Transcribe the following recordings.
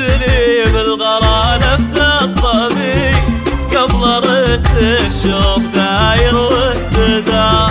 تلفتني بالغلا لفت الطبي قبل الشوق داير واستدار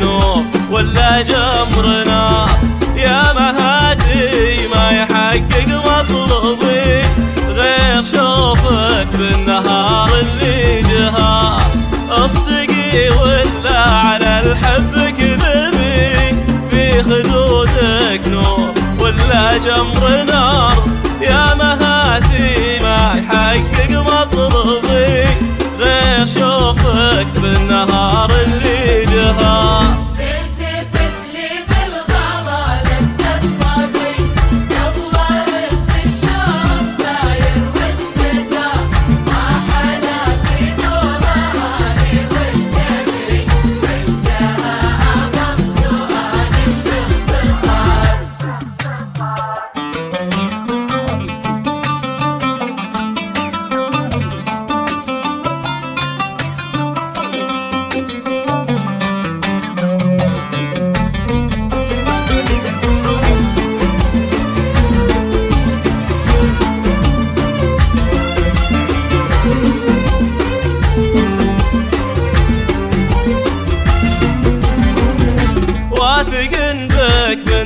نور ولا جمر نار يا مهاتي ما يحقق مطلبي غير شوفك بالنهار اللي جهار أصدقي ولا على الحب كذبي في خدودك نور ولا جمر نار.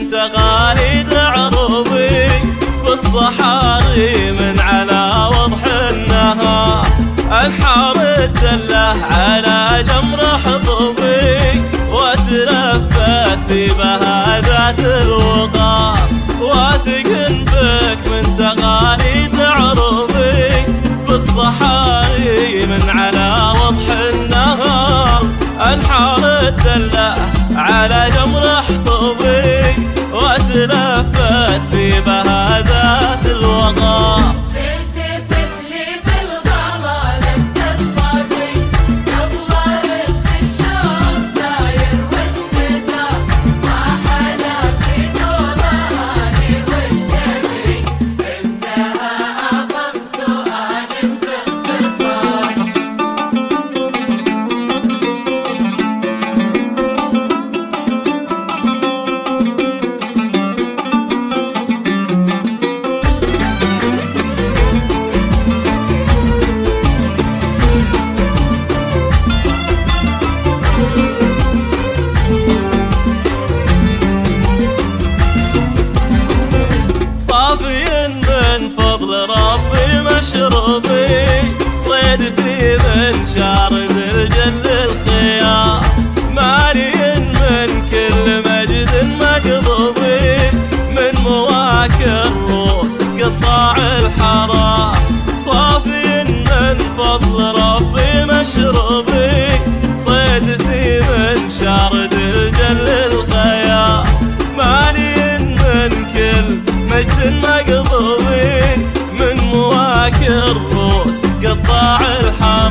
بنت غالي عربي بالصحاري من على وضح النهار. الحار الدلة على جمر حضبي وتلفت في بها ذات الوقار. واثق بك بنت غالي عربي بالصحاري من على وضح النهار. الحار الدلة على جمر وتلفت من فضل ربي مشربي صيدتي من شارد الجل الخيار. مالي من كل مجد مقضبي من مواكر روس قطاع الحرام. صافي من فضل ربي مشربي high